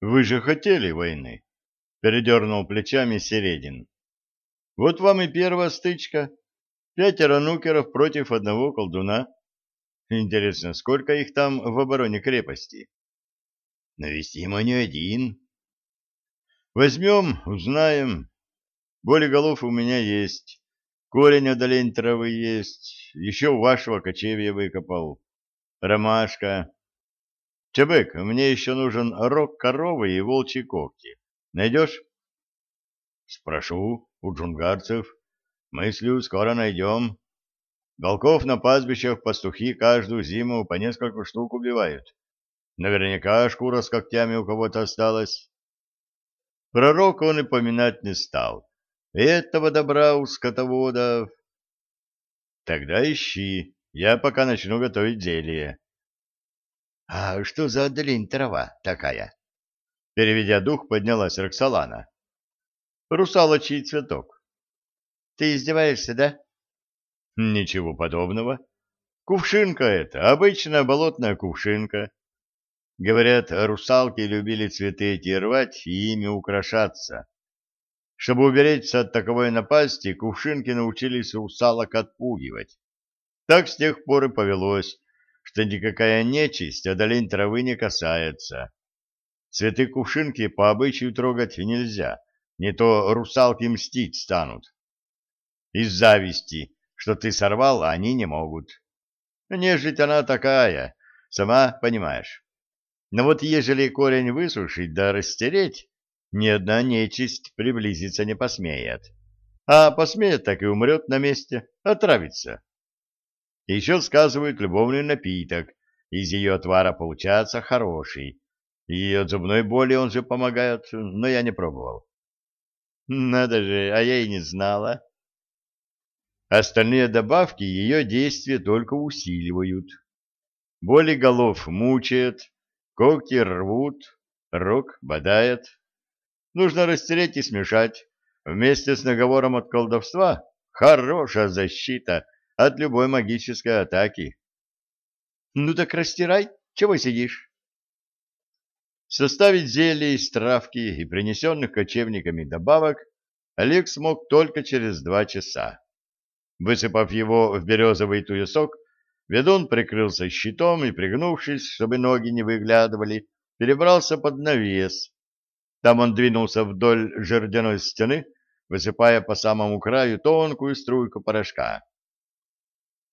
Вы же хотели войны, передернул плечами Середин. Вот вам и первая стычка. Пятеро нукеров против одного колдуна. Интересно, сколько их там в обороне крепости? Навестим они один. Возьмем, узнаем. Боли голов у меня есть. Корень одолень травы есть. Еще у вашего кочевья выкопал. Ромашка. Чебек, мне еще нужен рог коровы и волчьи когти. Найдешь? Спрошу у джунгарцев. Мыслю, скоро найдем. Волков на пастбищах пастухи каждую зиму по несколько штук убивают. Наверняка шкура с когтями у кого-то осталась. Пророка он и поминать не стал. Этого добра у скотоводов. Тогда ищи, я пока начну готовить зелье. — А что за долень трава такая? Переведя дух, поднялась Роксолана. — Русалочий цветок. — Ты издеваешься, да? — Ничего подобного. Кувшинка это, обычная болотная кувшинка. Говорят, русалки любили цветы эти рвать и ими украшаться. Чтобы уберечься от таковой напасти, кувшинки научились русалок отпугивать. Так с тех пор и повелось, что никакая нечисть одолень травы не касается. Цветы кувшинки по обычаю трогать нельзя, не то русалки мстить станут. Из зависти, что ты сорвал, они не могут. Нежить она такая, сама понимаешь. Но вот ежели корень высушить да растереть, ни одна нечисть приблизиться не посмеет. А посмеет, так и умрет на месте, отравится. Еще сказывают любовный напиток, из ее отвара получается хороший. И от зубной боли он же помогает, но я не пробовал. Надо же, а я и не знала. Остальные добавки ее действие только усиливают. Боли голов мучают, когти рвут, рог бодает. Нужно растереть и смешать. Вместе с наговором от колдовства хорошая защита от любой магической атаки. Ну так растирай, чего сидишь? Составить зелье из травки и принесенных кочевниками добавок Олег смог только через два часа. Высыпав его в березовый туесок, ведун прикрылся щитом и, пригнувшись, чтобы ноги не выглядывали, перебрался под навес. Там он двинулся вдоль жердяной стены, высыпая по самому краю тонкую струйку порошка.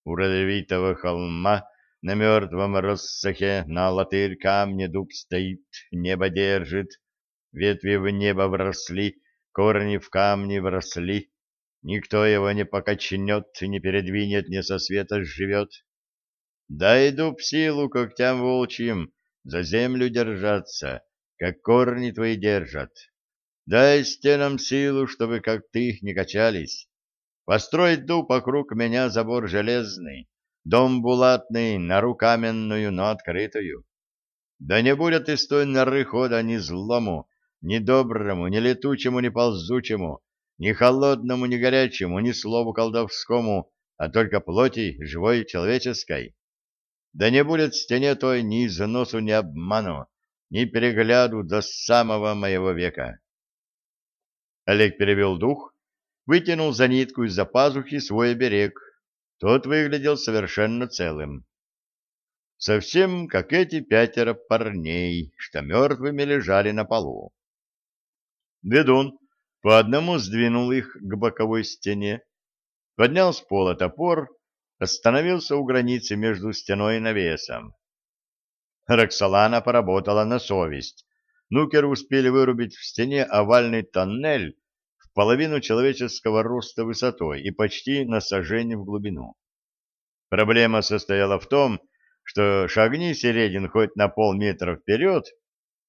У родовитого холма на мертвом рассохе на латырь камне дуб стоит, небо держит, ветви в небо вросли, корни в камни вросли, никто его не покачнет, не передвинет, не со света живет. Дай дуб силу когтям волчьим за землю держаться, как корни твои держат. Дай стенам силу, чтобы как ты не качались. Построить дуб вокруг меня забор железный, дом булатный, нору каменную, но открытую. Да не будет из той норы хода ни злому, ни доброму, ни летучему, ни ползучему, ни холодному, ни горячему, ни слову колдовскому, а только плоти живой человеческой. Да не будет стене той ни износу, ни обману, ни перегляду до самого моего века. Олег перевел дух вытянул за нитку из-за пазухи свой оберег. Тот выглядел совершенно целым. Совсем как эти пятеро парней, что мертвыми лежали на полу. Ведун по одному сдвинул их к боковой стене, поднял с пола топор, остановился у границы между стеной и навесом. Роксолана поработала на совесть. Нукеры успели вырубить в стене овальный тоннель половину человеческого роста высотой и почти на сажень в глубину. Проблема состояла в том, что шагни Середин хоть на полметра вперед,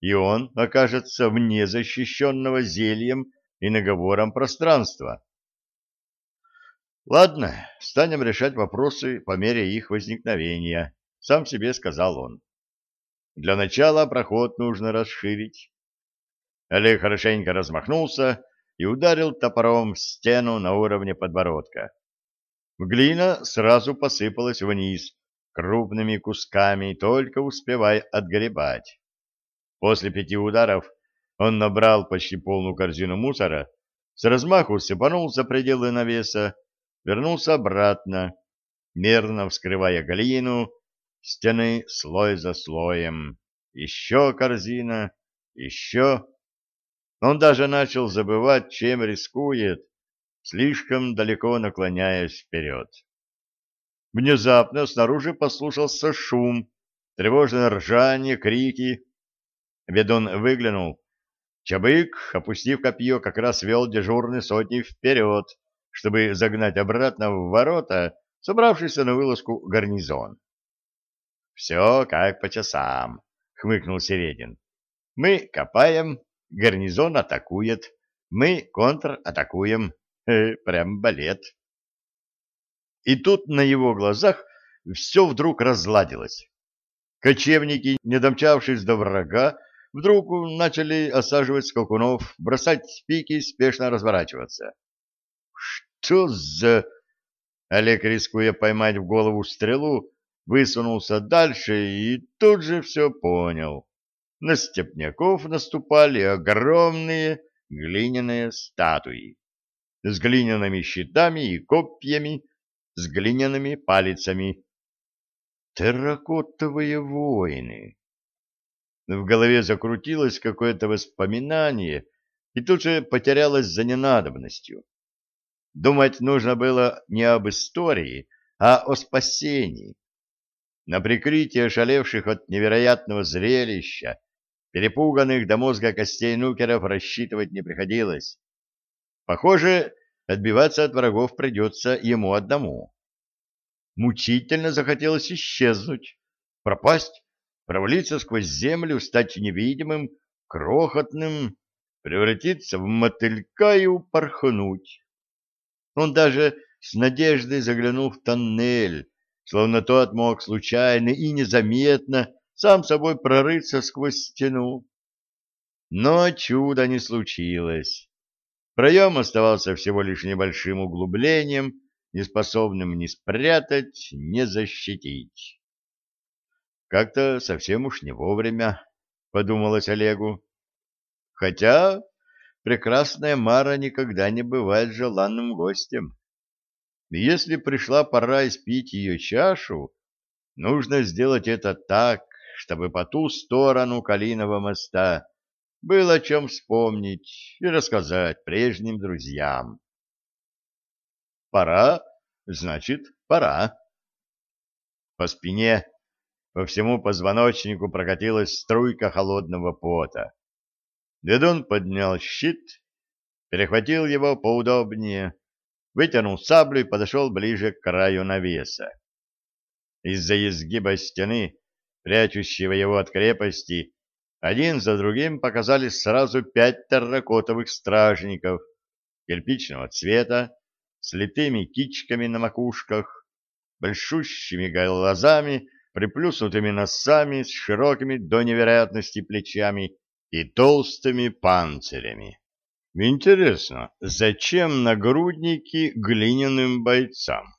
и он окажется вне защищенного зельем и наговором пространства. «Ладно, станем решать вопросы по мере их возникновения», — сам себе сказал он. «Для начала проход нужно расширить». Олег хорошенько размахнулся, и ударил топором в стену на уровне подбородка. Глина сразу посыпалась вниз, крупными кусками, только успевая отгребать. После пяти ударов он набрал почти полную корзину мусора, с размаху сыпанул за пределы навеса, вернулся обратно, мерно вскрывая глину, стены слой за слоем. Еще корзина, еще. Он даже начал забывать, чем рискует, слишком далеко наклоняясь вперед. Внезапно снаружи послушался шум, тревожное ржание, крики. Ведун выглянул. Чабык, опустив копье, как раз вел дежурный сотни вперед, чтобы загнать обратно в ворота собравшийся на вылазку гарнизон. — Все как по часам, — хмыкнул Середин. — Мы копаем, гарнизон атакует, мы контратакуем. Э, прям балет. И тут на его глазах все вдруг разладилось. Кочевники, не домчавшись до врага, вдруг начали осаживать скакунов, бросать пики и спешно разворачиваться. «Что за...» Олег, рискуя поймать в голову стрелу, высунулся дальше и тут же все понял. На степняков наступали огромные глиняные статуи с глиняными щитами и копьями, с глиняными палицами. Терракотовые воины. В голове закрутилось какое-то воспоминание и тут же потерялось за ненадобностью. Думать нужно было не об истории, а о спасении. На прикрытие шалевших от невероятного зрелища, перепуганных до мозга костей нукеров рассчитывать не приходилось. Похоже, отбиваться от врагов придется ему одному. Мучительно захотелось исчезнуть, пропасть, провалиться сквозь землю, стать невидимым, крохотным, превратиться в мотылька и упорхнуть. Он даже с надеждой заглянул в тоннель, словно тот мог случайно и незаметно сам собой прорыться сквозь стену. Но чуда не случилось. Проем оставался всего лишь небольшим углублением, неспособным ни спрятать, ни защитить. Как-то совсем уж не вовремя, подумалось Олегу. Хотя прекрасная Мара никогда не бывает желанным гостем. Если пришла пора испить ее чашу, нужно сделать это так, чтобы по ту сторону Калиного моста было о чем вспомнить и рассказать прежним друзьям. Пора, значит, пора. По спине, по всему позвоночнику прокатилась струйка холодного пота. Ведун поднял щит, перехватил его поудобнее, вытянул саблю и подошел ближе к краю навеса. Из-за изгиба стены, прячущего его от крепости, один за другим показались сразу пять терракотовых стражников кирпичного цвета, с литыми кичками на макушках, большущими глазами, приплюснутыми носами, с широкими до невероятности плечами и толстыми панцирями. Интересно, зачем нагрудники глиняным бойцам?